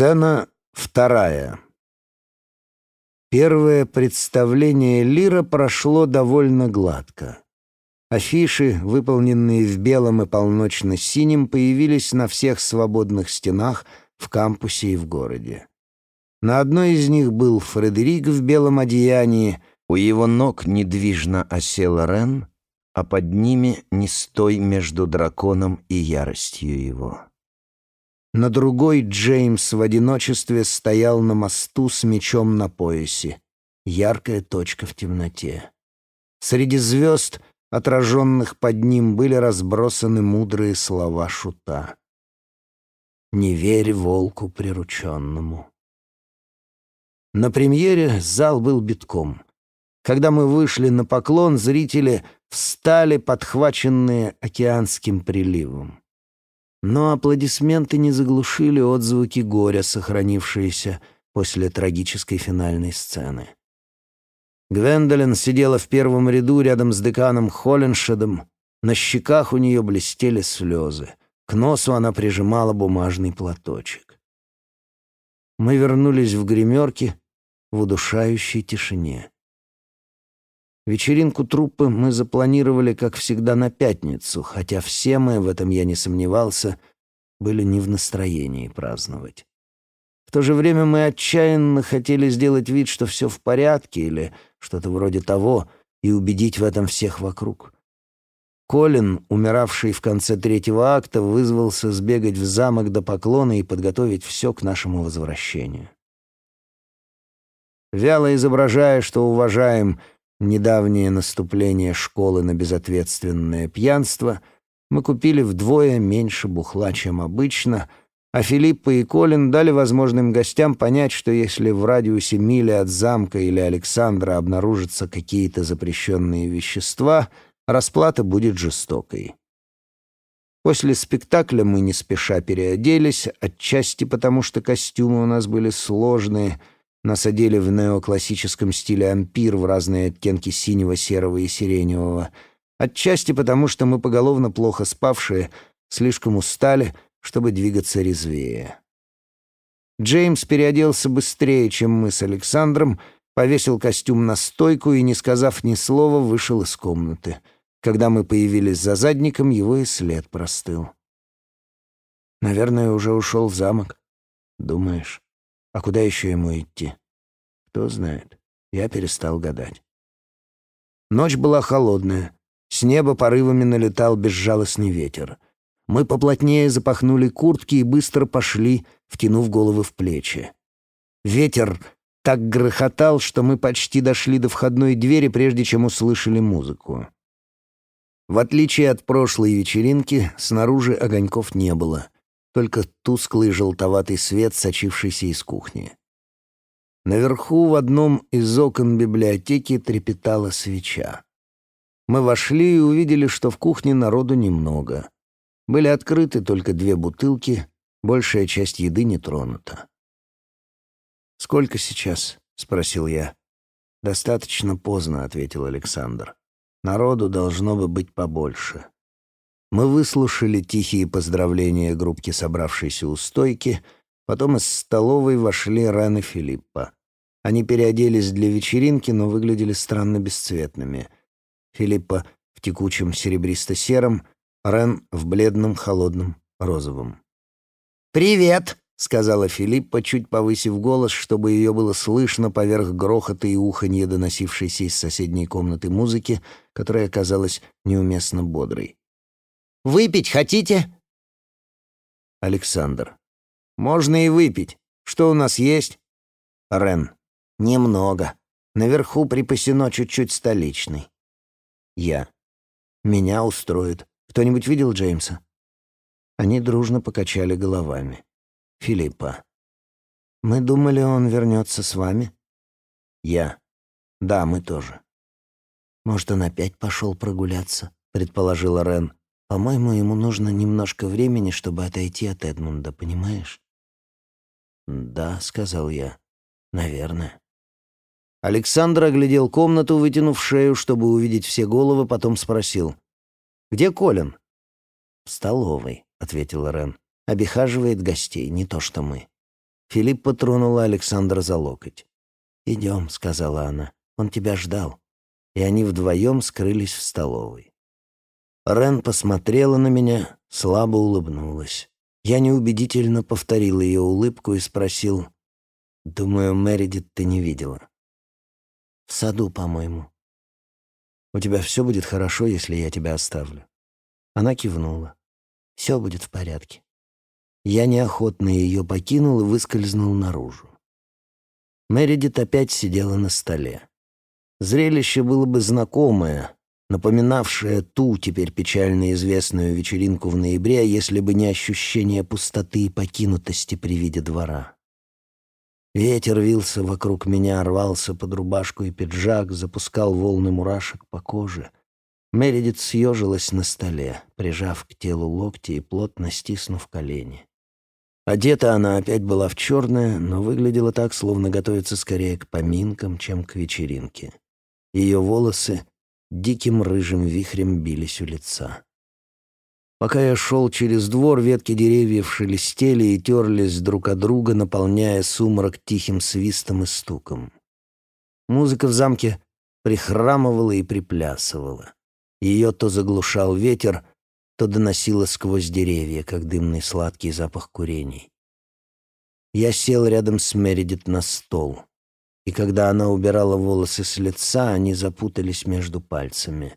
Сцена вторая. Первое представление Лира прошло довольно гладко. Афиши, выполненные в белом и полночно-синем, появились на всех свободных стенах в кампусе и в городе. На одной из них был Фредерик в белом одеянии, у его ног недвижно осел Рен, а под ними не стой между драконом и яростью его. На другой Джеймс в одиночестве стоял на мосту с мечом на поясе. Яркая точка в темноте. Среди звезд, отраженных под ним, были разбросаны мудрые слова шута. «Не верь волку прирученному». На премьере зал был битком. Когда мы вышли на поклон, зрители встали, подхваченные океанским приливом. Но аплодисменты не заглушили отзвуки горя, сохранившиеся после трагической финальной сцены. Гвендолин сидела в первом ряду рядом с деканом Холленшедом. На щеках у нее блестели слезы. К носу она прижимала бумажный платочек. Мы вернулись в гримерки в удушающей тишине. Вечеринку труппы мы запланировали, как всегда, на пятницу, хотя все мы, в этом я не сомневался, были не в настроении праздновать. В то же время мы отчаянно хотели сделать вид, что все в порядке или что-то вроде того, и убедить в этом всех вокруг. Колин, умиравший в конце третьего акта, вызвался сбегать в замок до поклона и подготовить все к нашему возвращению. Вяло изображая, что уважаем недавнее наступление школы на безответственное пьянство, мы купили вдвое меньше бухла, чем обычно, а Филиппа и Колин дали возможным гостям понять, что если в радиусе мили от замка или Александра обнаружатся какие-то запрещенные вещества, расплата будет жестокой. После спектакля мы не спеша переоделись, отчасти потому, что костюмы у нас были сложные — нас одели в неоклассическом стиле ампир в разные оттенки синего, серого и сиреневого. Отчасти потому, что мы поголовно плохо спавшие, слишком устали, чтобы двигаться резвее. Джеймс переоделся быстрее, чем мы с Александром, повесил костюм на стойку и, не сказав ни слова, вышел из комнаты. Когда мы появились за задником, его и след простыл. Наверное, уже ушел в замок. Думаешь? А куда еще ему идти? Кто знает. Я перестал гадать. Ночь была холодная. С неба порывами налетал безжалостный ветер. Мы поплотнее запахнули куртки и быстро пошли, втянув головы в плечи. Ветер так грохотал, что мы почти дошли до входной двери, прежде чем услышали музыку. В отличие от прошлой вечеринки, снаружи огоньков не было — только тусклый желтоватый свет, сочившийся из кухни. Наверху в одном из окон библиотеки трепетала свеча. Мы вошли и увидели, что в кухне народу немного. Были открыты только две бутылки, большая часть еды не тронута. «Сколько сейчас?» — спросил я. «Достаточно поздно», — ответил Александр. «Народу должно бы быть побольше». Мы выслушали тихие поздравления группки, собравшейся у стойки, потом из столовой вошли Рен и Филиппа. Они переоделись для вечеринки, но выглядели странно бесцветными. Филиппа в текучем серебристо-сером, Рен в бледном холодном розовом. «Привет!» — сказала Филиппа, чуть повысив голос, чтобы ее было слышно поверх грохота и уханья, доносившейся из соседней комнаты музыки, которая казалась неуместно бодрой. Выпить хотите?» Александр. «Можно и выпить. Что у нас есть?» Рен. «Немного. Наверху припасено чуть-чуть столичный». Я. «Меня устроит. Кто-нибудь видел Джеймса?» Они дружно покачали головами. Филиппа. «Мы думали, он вернется с вами?» Я. «Да, мы тоже». «Может, он опять пошел прогуляться?» — предположила Рен. По-моему, ему нужно немножко времени, чтобы отойти от Эдмунда, понимаешь? «Да», — сказал я. «Наверное». Александр оглядел комнату, вытянув шею, чтобы увидеть все головы, потом спросил. «Где Колин?» «В столовой», — ответил Рен. «Обихаживает гостей, не то что мы». Филипп потронула Александра за локоть. «Идем», — сказала она, — «он тебя ждал». И они вдвоем скрылись в столовой. Рен посмотрела на меня, слабо улыбнулась. Я неубедительно повторил ее улыбку и спросил, «Думаю, Мередит ты не видела». «В саду, по-моему». «У тебя все будет хорошо, если я тебя оставлю». Она кивнула. «Все будет в порядке». Я неохотно ее покинул и выскользнул наружу. Мередит опять сидела на столе. Зрелище было бы знакомое, напоминавшее ту теперь печально известную вечеринку в ноябре, если бы не ощущение пустоты и покинутости при виде двора. Ветер вился вокруг меня, рвался под рубашку и пиджак, запускал волны мурашек по коже. Мередит съежилась на столе, прижав к телу локти и плотно стиснув колени. Одета она опять была в черное, но выглядела так, словно готовится скорее к поминкам, чем к вечеринке. Ее волосы диким рыжим вихрем бились у лица. Пока я шел через двор, ветки деревьев шелестели и терлись друг от друга, наполняя сумрак тихим свистом и стуком. Музыка в замке прихрамывала и приплясывала. Ее то заглушал ветер, то доносило сквозь деревья, как дымный сладкий запах курений. Я сел рядом с Мередит на стол, и когда она убирала волосы с лица, они запутались между пальцами.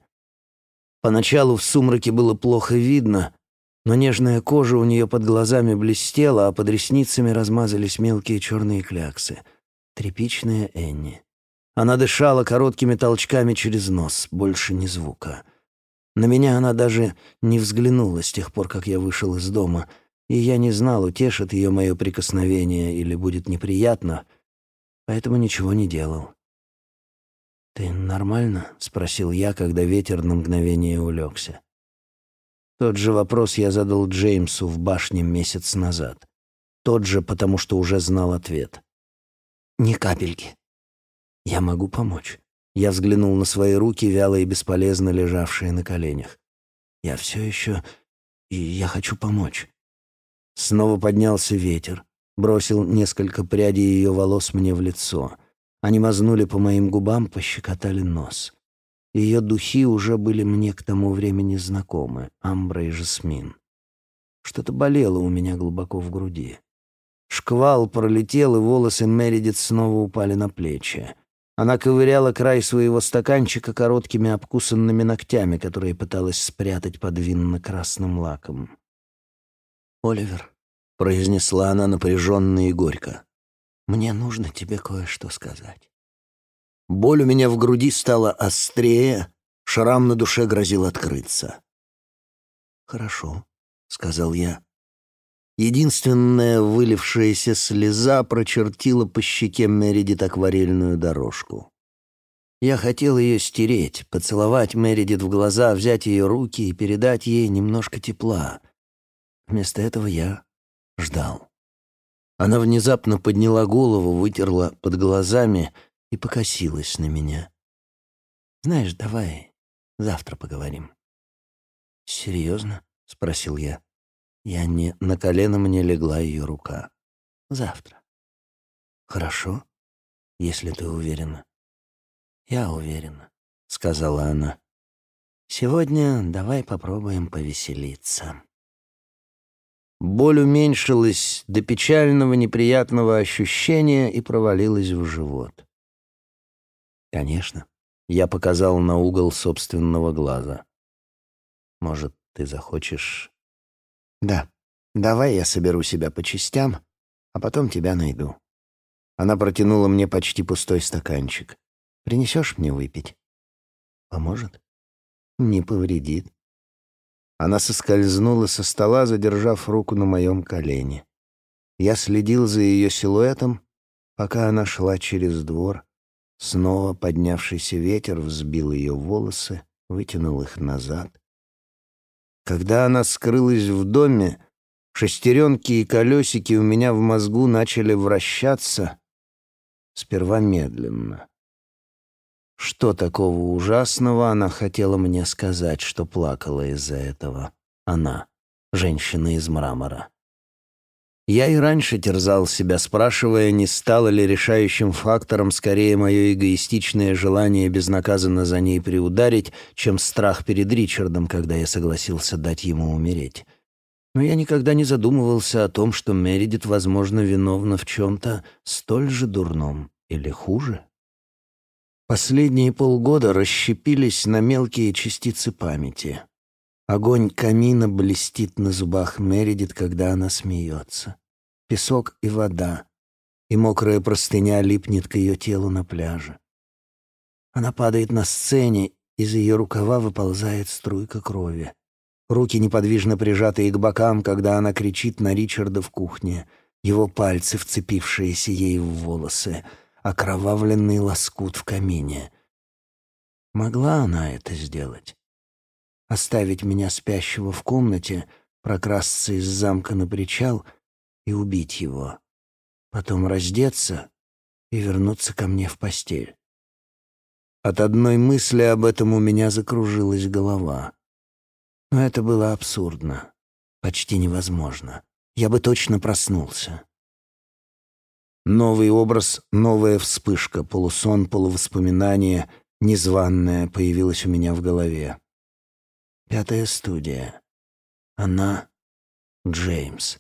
Поначалу в сумраке было плохо видно, но нежная кожа у нее под глазами блестела, а под ресницами размазались мелкие черные кляксы. Тряпичная Энни. Она дышала короткими толчками через нос, больше ни звука. На меня она даже не взглянула с тех пор, как я вышел из дома, и я не знал, утешит ее мое прикосновение или будет неприятно, поэтому ничего не делал. «Ты нормально?» — спросил я, когда ветер на мгновение улегся. Тот же вопрос я задал Джеймсу в башне месяц назад. Тот же, потому что уже знал ответ. «Ни капельки. Я могу помочь». Я взглянул на свои руки, вяло и бесполезно лежавшие на коленях. «Я все еще... и я хочу помочь». Снова поднялся ветер, бросил несколько прядей ее волос мне в лицо. Они мазнули по моим губам, пощекотали нос. Ее духи уже были мне к тому времени знакомы, амбра и жасмин. Что-то болело у меня глубоко в груди. Шквал пролетел, и волосы Мередит снова упали на плечи. Она ковыряла край своего стаканчика короткими обкусанными ногтями, которые пыталась спрятать под винно-красным лаком. «Оливер», — произнесла она напряженно и горько, — «мне нужно тебе кое-что сказать». Боль у меня в груди стала острее, шрам на душе грозил открыться. «Хорошо», — сказал я. Единственная вылившаяся слеза прочертила по щеке Мередит акварельную дорожку. Я хотел ее стереть, поцеловать Мередит в глаза, взять ее руки и передать ей немножко тепла. Вместо этого я ждал. Она внезапно подняла голову, вытерла под глазами и покосилась на меня. «Знаешь, давай завтра поговорим». «Серьезно?» — спросил я. Я не... На колено мне легла ее рука. Завтра. Хорошо, если ты уверена. Я уверена, сказала она. Сегодня давай попробуем повеселиться. Боль уменьшилась до печального неприятного ощущения и провалилась в живот. Конечно, я показал на угол собственного глаза. Может, ты захочешь «Да, давай я соберу себя по частям, а потом тебя найду». Она протянула мне почти пустой стаканчик. «Принесешь мне выпить?» «Поможет?» «Не повредит». Она соскользнула со стола, задержав руку на моем колене. Я следил за ее силуэтом, пока она шла через двор. Снова поднявшийся ветер взбил ее волосы, вытянул их назад. Когда она скрылась в доме, шестеренки и колесики у меня в мозгу начали вращаться, сперва медленно. Что такого ужасного она хотела мне сказать, что плакала из-за этого? Она, женщина из мрамора. Я и раньше терзал себя, спрашивая, не стало ли решающим фактором скорее мое эгоистичное желание безнаказанно за ней приударить, чем страх перед Ричардом, когда я согласился дать ему умереть. Но я никогда не задумывался о том, что Мередит, возможно, виновна в чем-то столь же дурном или хуже. Последние полгода расщепились на мелкие частицы памяти. Огонь камина блестит на зубах Мередит, когда она смеется. Песок и вода, и мокрая простыня липнет к ее телу на пляже. Она падает на сцене, из ее рукава выползает струйка крови. Руки неподвижно прижатые к бокам, когда она кричит на Ричарда в кухне. Его пальцы, вцепившиеся ей в волосы, окровавленный лоскут в камине. Могла она это сделать? оставить меня спящего в комнате, прокрасться из замка на причал и убить его. Потом раздеться и вернуться ко мне в постель. От одной мысли об этом у меня закружилась голова. Но это было абсурдно, почти невозможно. Я бы точно проснулся. Новый образ, новая вспышка, полусон, полувоспоминание, незваное появилась у меня в голове. Пятая студия. Она — Джеймс.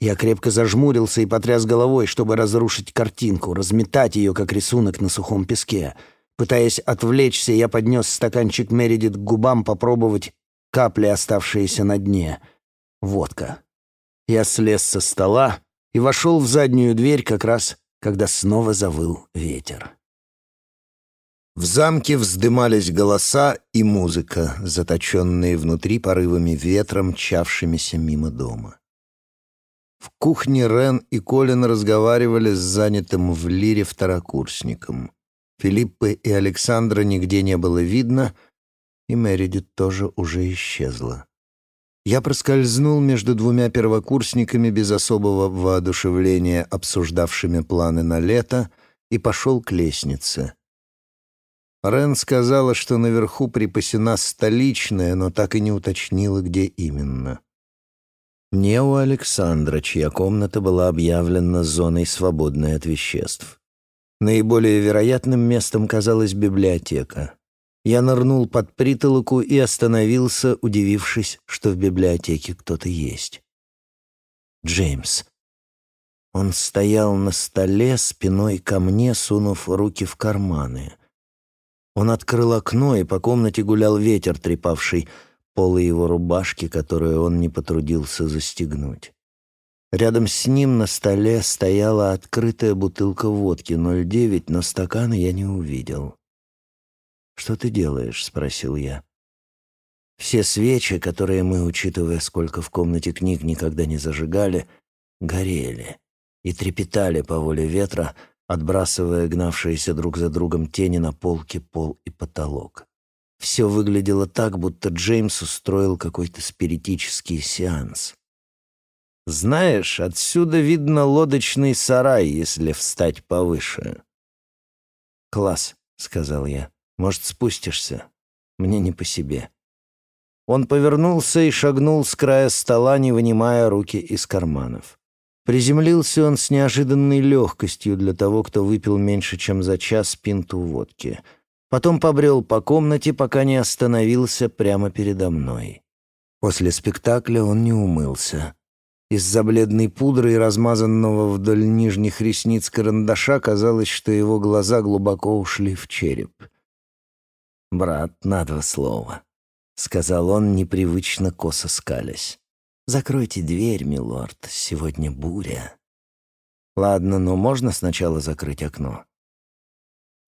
Я крепко зажмурился и потряс головой, чтобы разрушить картинку, разметать ее, как рисунок на сухом песке. Пытаясь отвлечься, я поднес стаканчик Мередит к губам попробовать капли, оставшиеся на дне. Водка. Я слез со стола и вошел в заднюю дверь как раз, когда снова завыл ветер. В замке вздымались голоса и музыка, заточенные внутри порывами ветра, мчавшимися мимо дома. В кухне Рен и Колин разговаривали с занятым в лире второкурсником. Филиппы и Александра нигде не было видно, и Мередит тоже уже исчезла. Я проскользнул между двумя первокурсниками без особого воодушевления, обсуждавшими планы на лето, и пошел к лестнице — Рен сказала, что наверху припасена столичная, но так и не уточнила, где именно. Не у Александра, чья комната была объявлена зоной, свободной от веществ. Наиболее вероятным местом казалась библиотека. Я нырнул под притолоку и остановился, удивившись, что в библиотеке кто-то есть. Джеймс. Он стоял на столе спиной ко мне, сунув руки в карманы. Он открыл окно, и по комнате гулял ветер, трепавший полы его рубашки, которую он не потрудился застегнуть. Рядом с ним на столе стояла открытая бутылка водки 0,9, но стакана я не увидел. «Что ты делаешь?» — спросил я. Все свечи, которые мы, учитывая, сколько в комнате книг никогда не зажигали, горели и трепетали по воле ветра, отбрасывая гнавшиеся друг за другом тени на полке, пол и потолок. Все выглядело так, будто Джеймс устроил какой-то спиритический сеанс. «Знаешь, отсюда видно лодочный сарай, если встать повыше». «Класс», — сказал я. «Может, спустишься? Мне не по себе». Он повернулся и шагнул с края стола, не вынимая руки из карманов. Приземлился он с неожиданной легкостью для того, кто выпил меньше, чем за час пинту водки. Потом побрел по комнате, пока не остановился прямо передо мной. После спектакля он не умылся. Из-за бледной пудры и размазанного вдоль нижних ресниц карандаша казалось, что его глаза глубоко ушли в череп. «Брат, на два слова», — сказал он, непривычно косо скалясь. «Закройте дверь, милорд, сегодня буря». «Ладно, но можно сначала закрыть окно?»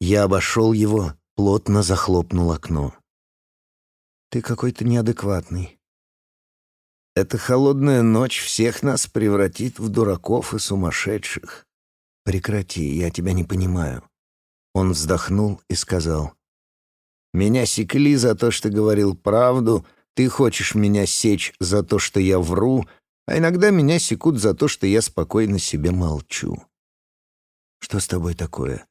Я обошел его, плотно захлопнул окно. «Ты какой-то неадекватный». «Эта холодная ночь всех нас превратит в дураков и сумасшедших». «Прекрати, я тебя не понимаю». Он вздохнул и сказал. «Меня секли за то, что говорил правду», ты хочешь меня сечь за то, что я вру, а иногда меня секут за то, что я спокойно себе молчу. Что с тобой такое?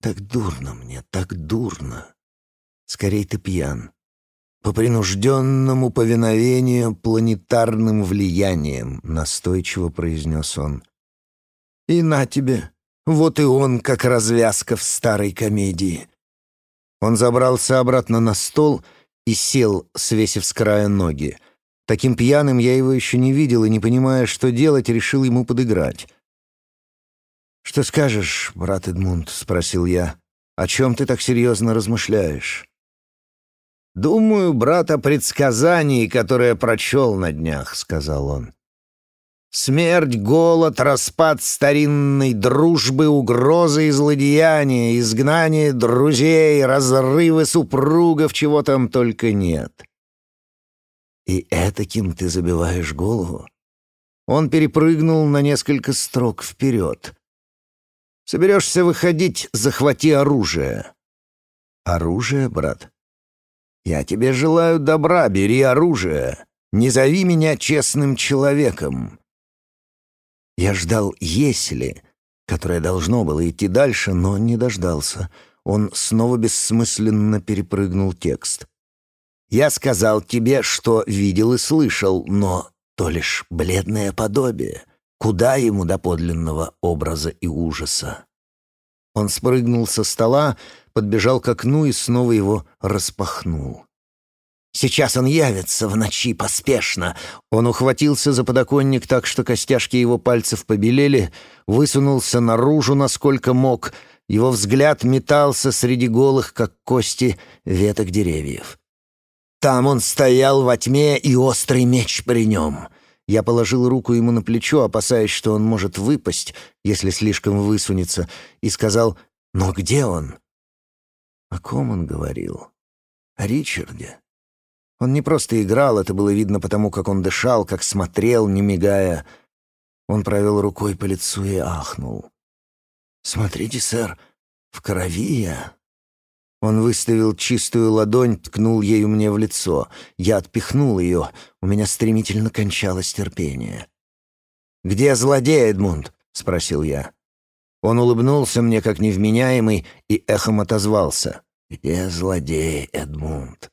Так дурно мне, так дурно. Скорей ты пьян. по принужденному повиновению планетарным влиянием», — настойчиво произнес он. «И на тебе, вот и он, как развязка в старой комедии». Он забрался обратно на стол и сел, свесив с края ноги. Таким пьяным я его еще не видел и, не понимая, что делать, решил ему подыграть. «Что скажешь, брат Эдмунд?» — спросил я. «О чем ты так серьезно размышляешь?» «Думаю, брат, о предсказании, которое прочел на днях», — сказал он. «Смерть, голод, распад старинной дружбы, угрозы и злодеяния, изгнание друзей, разрывы супругов, чего там только нет». «И этаким ты забиваешь голову?» Он перепрыгнул на несколько строк вперед. «Соберешься выходить, захвати оружие». «Оружие, брат?» Я тебе желаю добра, бери оружие. Не зови меня честным человеком. Я ждал «если», которое должно было идти дальше, но не дождался. Он снова бессмысленно перепрыгнул текст. «Я сказал тебе, что видел и слышал, но то лишь бледное подобие. Куда ему до подлинного образа и ужаса?» Он спрыгнул со стола, подбежал к окну и снова его распахнул. Сейчас он явится в ночи поспешно. Он ухватился за подоконник так, что костяшки его пальцев побелели, высунулся наружу, насколько мог. Его взгляд метался среди голых, как кости, веток деревьев. Там он стоял во тьме, и острый меч при нем. Я положил руку ему на плечо, опасаясь, что он может выпасть, если слишком высунется, и сказал «Но где он?» О ком он говорил? О Ричарде. Он не просто играл, это было видно потому, как он дышал, как смотрел, не мигая. Он провел рукой по лицу и ахнул. «Смотрите, сэр, в крови я». Он выставил чистую ладонь, ткнул ею мне в лицо. Я отпихнул ее, у меня стремительно кончалось терпение. «Где злодей, Эдмунд?» — спросил я. Он улыбнулся мне, как невменяемый, и эхом отозвался. «Где злодей, Эдмунд?»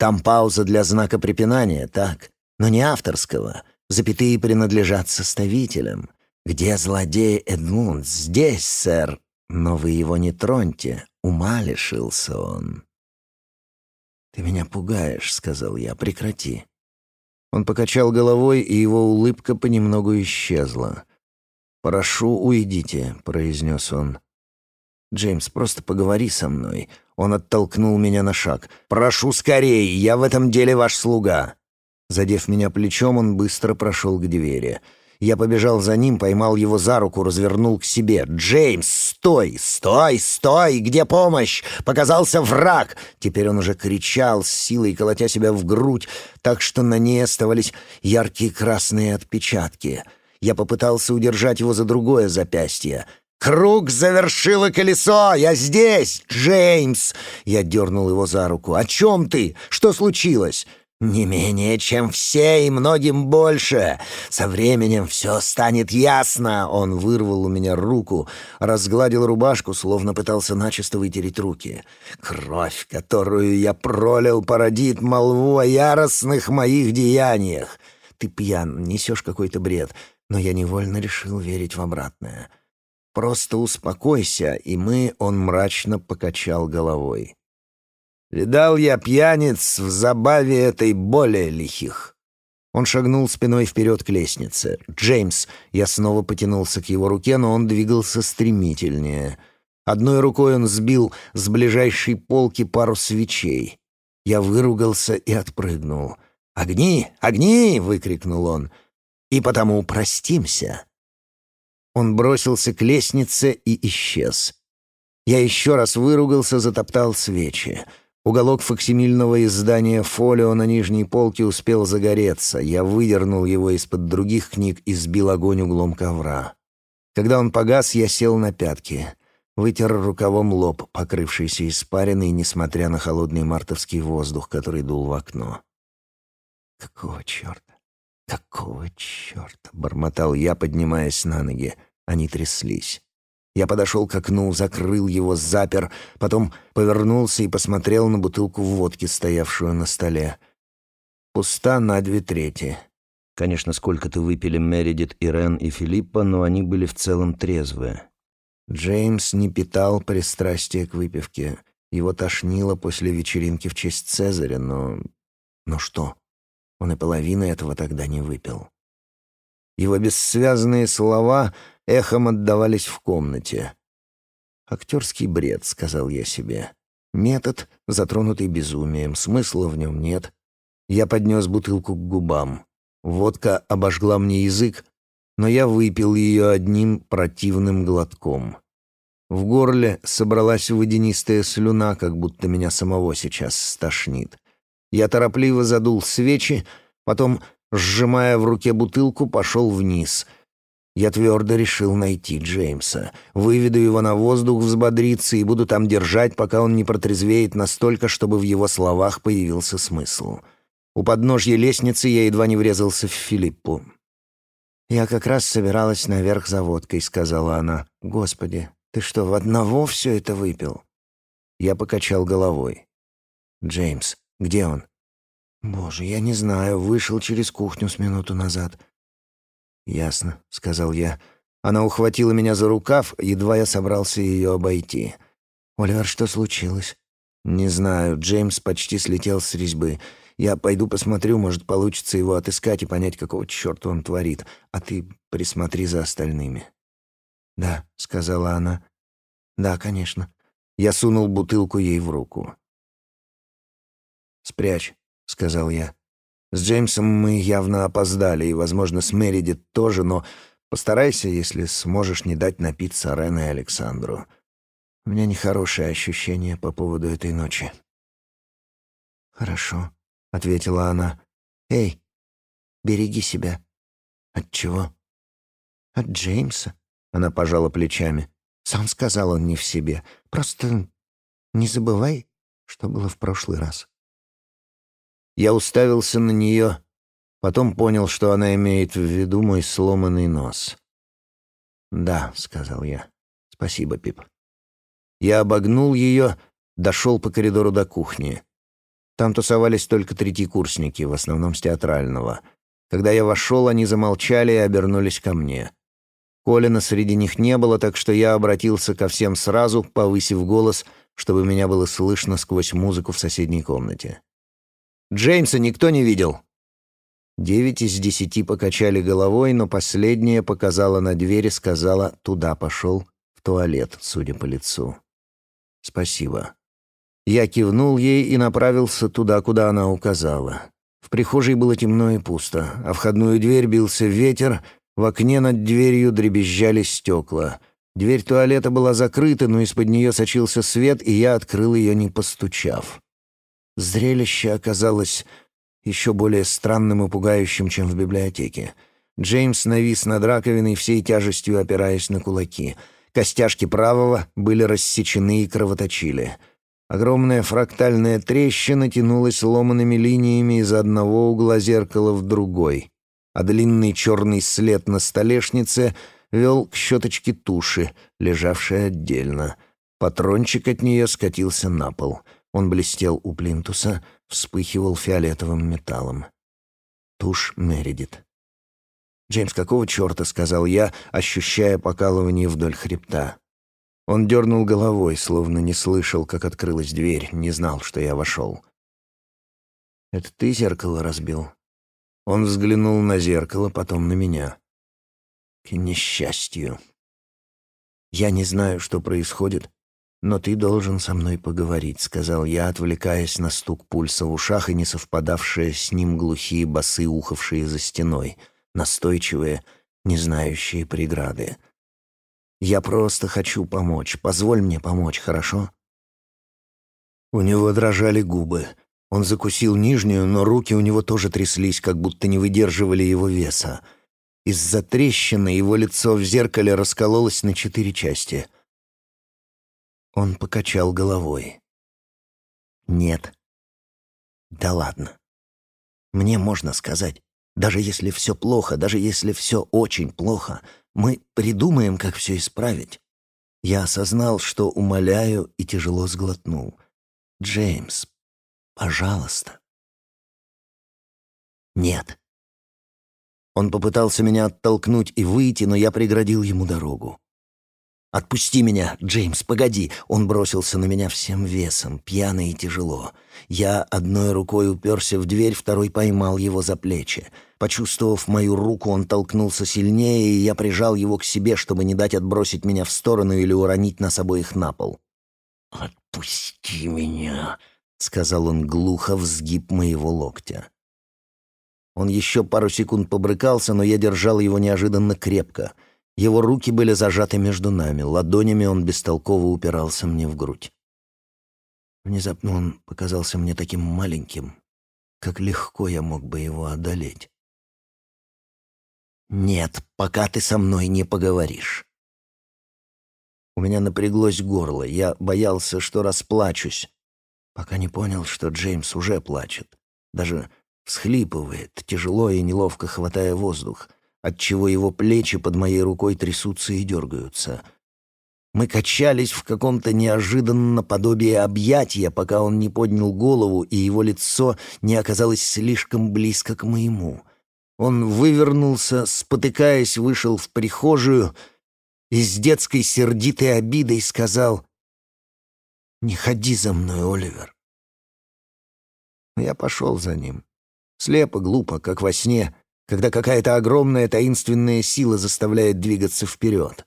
Там пауза для знака препинания, так, но не авторского. Запятые принадлежат составителям. Где злодей Эдмунд? Здесь, сэр. Но вы его не троньте. Ума лишился он. «Ты меня пугаешь», — сказал я. «Прекрати». Он покачал головой, и его улыбка понемногу исчезла. «Прошу, уйдите», — произнес он. «Джеймс, просто поговори со мной». Он оттолкнул меня на шаг. «Прошу скорее, я в этом деле ваш слуга». Задев меня плечом, он быстро прошел к двери. Я побежал за ним, поймал его за руку, развернул к себе. «Джеймс, стой! Стой! Стой! Где помощь? Показался враг!» Теперь он уже кричал, с силой колотя себя в грудь, так что на ней оставались яркие красные отпечатки. Я попытался удержать его за другое запястье. «Круг завершило колесо! Я здесь, Джеймс!» Я дернул его за руку. «О чем ты? Что случилось?» «Не менее, чем все и многим больше. Со временем все станет ясно». Он вырвал у меня руку, разгладил рубашку, словно пытался начисто вытереть руки. «Кровь, которую я пролил, породит молву о яростных моих деяниях. Ты пьян, несешь какой-то бред, но я невольно решил верить в обратное». Просто успокойся, и мы, он мрачно покачал головой. Видал я пьяниц в забаве этой более лихих. Он шагнул спиной вперед к лестнице. «Джеймс!» Я снова потянулся к его руке, но он двигался стремительнее. Одной рукой он сбил с ближайшей полки пару свечей. Я выругался и отпрыгнул. «Огни! Огни!» — выкрикнул он. «И потому простимся!» Он бросился к лестнице и исчез. Я еще раз выругался, затоптал свечи. Уголок факсимильного издания «Фолио» на нижней полке успел загореться. Я выдернул его из-под других книг и сбил огонь углом ковра. Когда он погас, я сел на пятки. Вытер рукавом лоб, покрывшийся испариной, несмотря на холодный мартовский воздух, который дул в окно. «Какого черта? «Какого черта?» — бормотал я, поднимаясь на ноги. Они тряслись. Я подошел к окну, закрыл его, запер, потом повернулся и посмотрел на бутылку водки, стоявшую на столе. Пуста на две трети. Конечно, сколько-то выпили Мередит, Ирен и Филиппа, но они были в целом трезвые. Джеймс не питал пристрастия к выпивке. Его тошнило после вечеринки в честь Цезаря, но... Но что? Он и половины этого тогда не выпил. Его бессвязные слова эхом отдавались в комнате. «Актерский бред», — сказал я себе. «Метод, затронутый безумием, смысла в нем нет». Я поднес бутылку к губам. Водка обожгла мне язык, но я выпил ее одним противным глотком. В горле собралась водянистая слюна, как будто меня самого сейчас стошнит. Я торопливо задул свечи, потом, сжимая в руке бутылку, пошел вниз. Я твердо решил найти Джеймса. Выведу его на воздух, взбодриться и буду там держать, пока он не протрезвеет настолько, чтобы в его словах появился смысл. У подножья лестницы я едва не врезался в Филиппу. «Я как раз собиралась наверх за водкой», — сказала она. «Господи, ты что, в одного все это выпил?» Я покачал головой. «Джеймс, где он?» «Боже, я не знаю. Вышел через кухню с минуту назад». «Ясно», — сказал я. Она ухватила меня за рукав, едва я собрался ее обойти. «Оливер, что случилось?» «Не знаю. Джеймс почти слетел с резьбы. Я пойду посмотрю, может, получится его отыскать и понять, какого черта он творит. А ты присмотри за остальными». «Да», — сказала она. «Да, конечно». Я сунул бутылку ей в руку. «Спрячь», — сказал я. «С Джеймсом мы явно опоздали, и, возможно, с Мередит тоже, но постарайся, если сможешь, не дать напиться Рен и Александру. У меня нехорошее ощущение по поводу этой ночи». «Хорошо», — ответила она. «Эй, береги себя». «От чего?» «От Джеймса», — она пожала плечами. «Сам сказал он не в себе. Просто не забывай, что было в прошлый раз». Я уставился на нее, потом понял, что она имеет в виду мой сломанный нос. «Да», — сказал я. «Спасибо, Пип». Я обогнул ее, дошел по коридору до кухни. Там тусовались только третьекурсники, в основном с театрального. Когда я вошел, они замолчали и обернулись ко мне. Колина среди них не было, так что я обратился ко всем сразу, повысив голос, чтобы меня было слышно сквозь музыку в соседней комнате. «Джеймса никто не видел?» Девять из десяти покачали головой, но последняя показала на дверь и сказала «туда пошел, в туалет», судя по лицу. «Спасибо». Я кивнул ей и направился туда, куда она указала. В прихожей было темно и пусто, а входную дверь бился ветер, в окне над дверью дребезжали стекла. Дверь туалета была закрыта, но из-под нее сочился свет, и я открыл ее, не постучав. Зрелище оказалось еще более странным и пугающим, чем в библиотеке. Джеймс навис над раковиной, всей тяжестью опираясь на кулаки. Костяшки правого были рассечены и кровоточили — Огромная фрактальная трещина тянулась ломаными линиями из одного угла зеркала в другой, а длинный черный след на столешнице вел к щеточке туши, лежавшей отдельно. Патрончик от нее скатился на пол. Он блестел у плинтуса, вспыхивал фиолетовым металлом. Тушь Мередит. «Джеймс, какого черта?» — сказал я, ощущая покалывание вдоль хребта. Он дернул головой, словно не слышал, как открылась дверь, не знал, что я вошел. «Это ты зеркало разбил?» Он взглянул на зеркало, потом на меня. «К несчастью. Я не знаю, что происходит, но ты должен со мной поговорить», — сказал я, отвлекаясь на стук пульса в ушах и не совпадавшие с ним глухие басы, ухавшие за стеной, настойчивые, не знающие преграды. Я просто хочу помочь. Позволь мне помочь, хорошо?» У него дрожали губы. Он закусил нижнюю, но руки у него тоже тряслись, как будто не выдерживали его веса. Из-за трещины его лицо в зеркале раскололось на четыре части. Он покачал головой. «Нет». «Да ладно. Мне можно сказать, даже если все плохо, даже если все очень плохо, мы придумаем, как все исправить. Я осознал, что умоляю, и тяжело сглотнул. «Джеймс, пожалуйста». «Нет». Он попытался меня оттолкнуть и выйти, но я преградил ему дорогу. «Отпусти меня, Джеймс, погоди!» Он бросился на меня всем весом, пьяно и тяжело. Я одной рукой уперся в дверь, второй поймал его за плечи. Почувствовав мою руку, он толкнулся сильнее, и я прижал его к себе, чтобы не дать отбросить меня в сторону или уронить нас обоих на пол. «Отпусти меня!» — сказал он глухо в сгиб моего локтя. Он еще пару секунд побрыкался, но я держал его неожиданно крепко — его руки были зажаты между нами, ладонями он бестолково упирался мне в грудь. Внезапно он показался мне таким маленьким, как легко я мог бы его одолеть. «Нет, пока ты со мной не поговоришь». У меня напряглось горло, я боялся, что расплачусь, пока не понял, что Джеймс уже плачет, даже всхлипывает, тяжело и неловко хватая воздух — отчего его плечи под моей рукой трясутся и дергаются. Мы качались в каком-то неожиданно подобии объятия, пока он не поднял голову, и его лицо не оказалось слишком близко к моему. Он вывернулся, спотыкаясь, вышел в прихожую и с детской сердитой обидой сказал «Не ходи за мной, Оливер». Я пошел за ним. Слепо, глупо, как во сне — когда какая-то огромная таинственная сила заставляет двигаться вперед.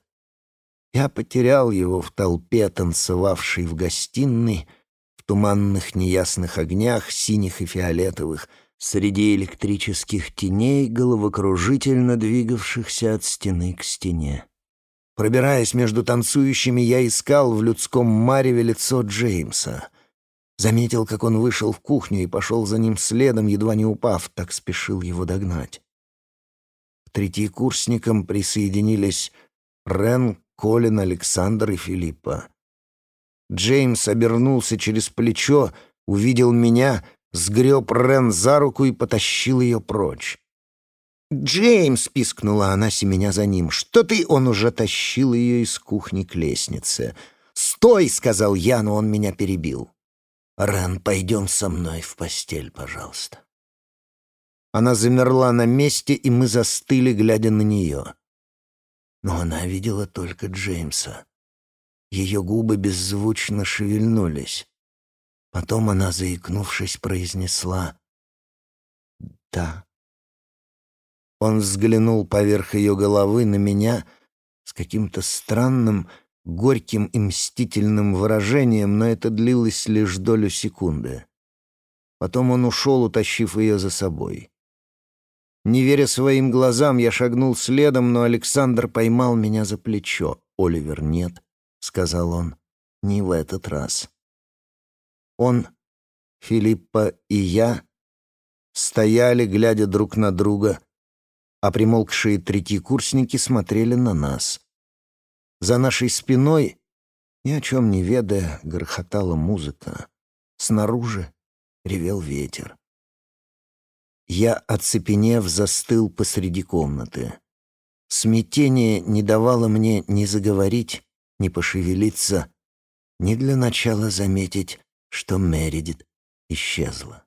Я потерял его в толпе, танцевавшей в гостиной, в туманных неясных огнях, синих и фиолетовых, среди электрических теней, головокружительно двигавшихся от стены к стене. Пробираясь между танцующими, я искал в людском мареве лицо Джеймса. Заметил, как он вышел в кухню и пошел за ним следом, едва не упав, так спешил его догнать третьекурсникам присоединились Рен, Колин, Александр и Филиппа. Джеймс обернулся через плечо, увидел меня, сгреб Рен за руку и потащил ее прочь. «Джеймс!» — пискнула она, семеня за ним. «Что ты?» — он уже тащил ее из кухни к лестнице. «Стой!» — сказал я, но он меня перебил. «Рен, пойдем со мной в постель, пожалуйста». Она замерла на месте, и мы застыли, глядя на нее. Но она видела только Джеймса. Ее губы беззвучно шевельнулись. Потом она, заикнувшись, произнесла «Да». Он взглянул поверх ее головы на меня с каким-то странным, горьким и мстительным выражением, но это длилось лишь долю секунды. Потом он ушел, утащив ее за собой. Не веря своим глазам, я шагнул следом, но Александр поймал меня за плечо. «Оливер, нет», — сказал он, — «не в этот раз». Он, Филиппа и я стояли, глядя друг на друга, а примолкшие третьекурсники смотрели на нас. За нашей спиной, ни о чем не ведая, грохотала музыка. Снаружи ревел ветер. Я, оцепенев, застыл посреди комнаты. Смятение не давало мне ни заговорить, ни пошевелиться, ни для начала заметить, что Мередит исчезла.